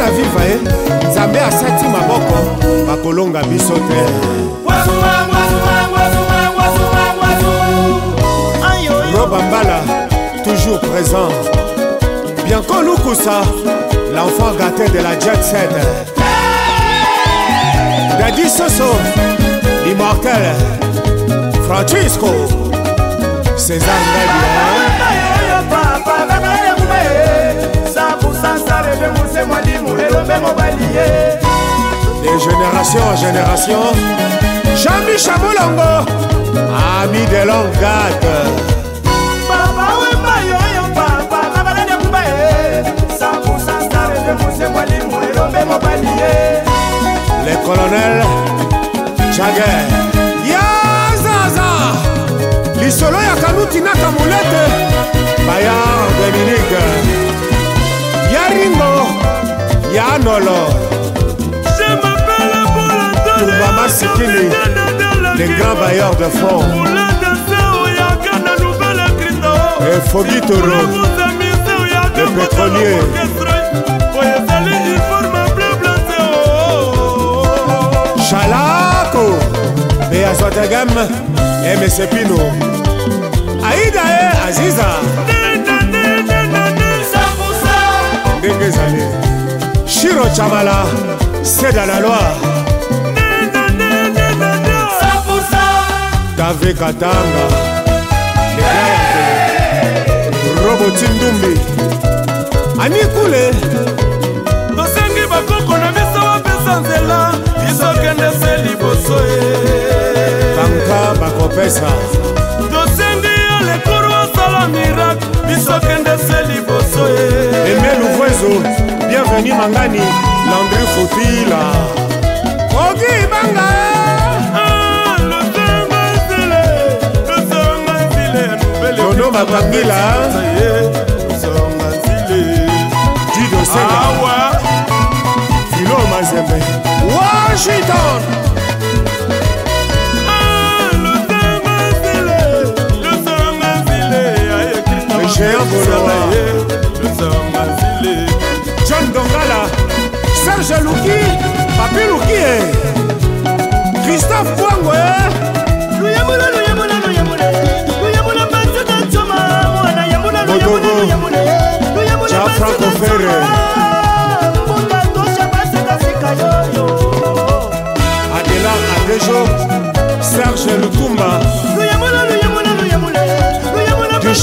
na viva ye eh. nzambe asati maboko bakolonga biso te eh. roba mbala toujours présent bianco lukusa l'enfant gâté de la jet set dadi soso l'immortel francisco césar ngabia génération en génération. Jean-Michel Bolongo, ami de longue date. Papa wemba yo papa, na balade kuba e. Sambusa star de muse mwalimu elombe mobali e. Le colonel Jagger. Ya zaza. Lisolo ya kanuti na kamulete. Bayard Dominique. Ya Ringo. Ya Nolot. mokili les grands bailleurs de fond et fogi toro le pétrolier chalako mpe azwata game emese pino aida ye aziza ndenge ezali shiro camala seda na loire ave katanga roboti ndumbi anikule tosengi bakoko na biso bapesa nzela biso kende se liboso e banka bakopesa tosengi yo lekuru osala mirake biso kende se liboso e emeluvwezo bienvenu mangani landri fotila ogi banga maman makwangila zonga nzile didosengawa filo mazembe washington géant ah, boloa john dongala serge luki papi luki e christophe kwango e eh. luyemulana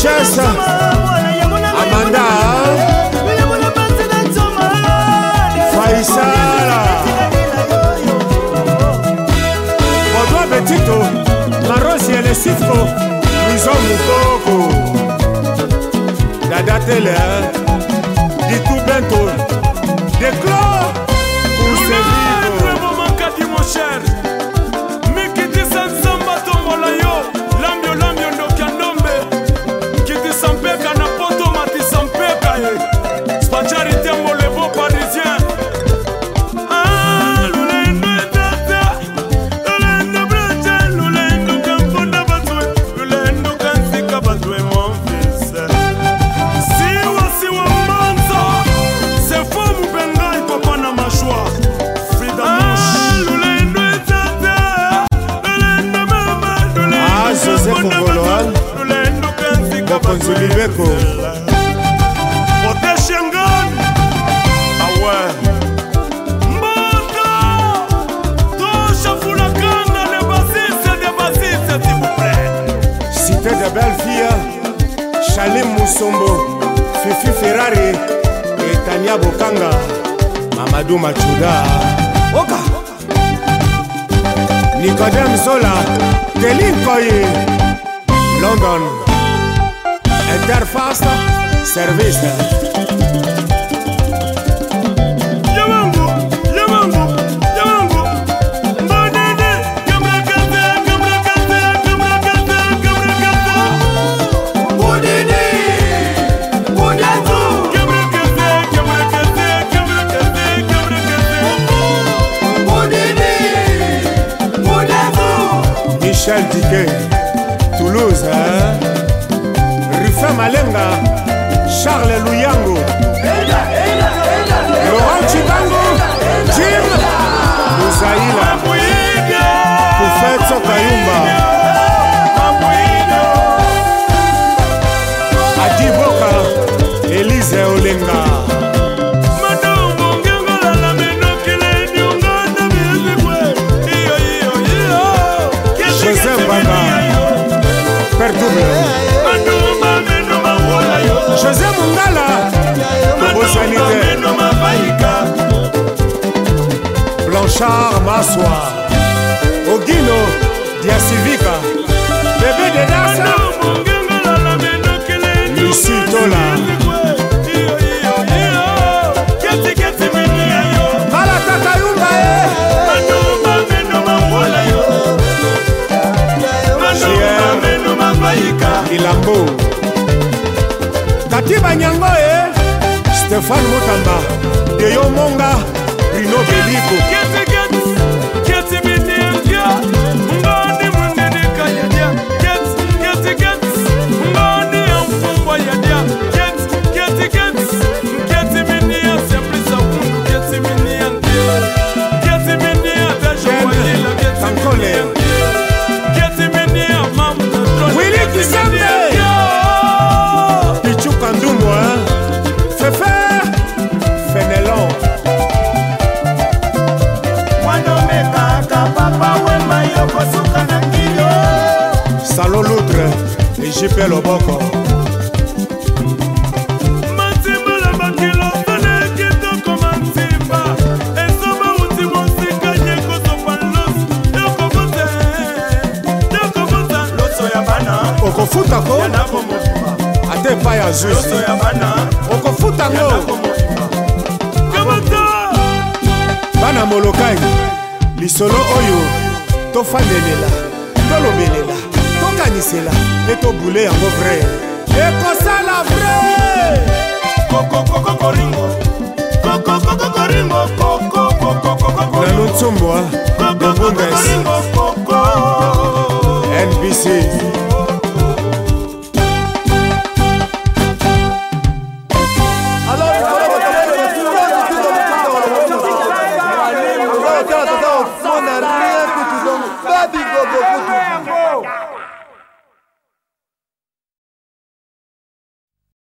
duchesse amanda faisala bodoa betito marosi elesifo mizo mukoko dada tele ditu bento declo pour se vivre mokonzi libeko poteshengan awe ah mboka toshafulakanda de basise de basise sibuple cité de belfia chale musombo fifi ferrari etania bokanga mamadu machuda oka nikodem sola telinkoye london Edgar Fasta, Cervista. Michel Diquet, Toulouse, hein delphin malenga charles luyango laurent cibango jim muzaila kufetsokayu Blanchard Massoir Ogino Diasivica Bébé de Dasa Lucie Tola kilambo eh. kati banyango e stéphane motamba deyo monga y no me digo. ¿Quién se queda? mpe loboko matimbala makilo fana kitoko mantimba esoba uti mosika nyekosopa los yokobuta yokobuta loso ya bana okofutako ate epai ya zuzi okofutango bana molokai lisolo oyo tofandelela tolobelela tokanisela mpe tobule yango vrai ekosala vrai kokokokokoringo kokokokokoringo nano nsombwa dobongasi nbc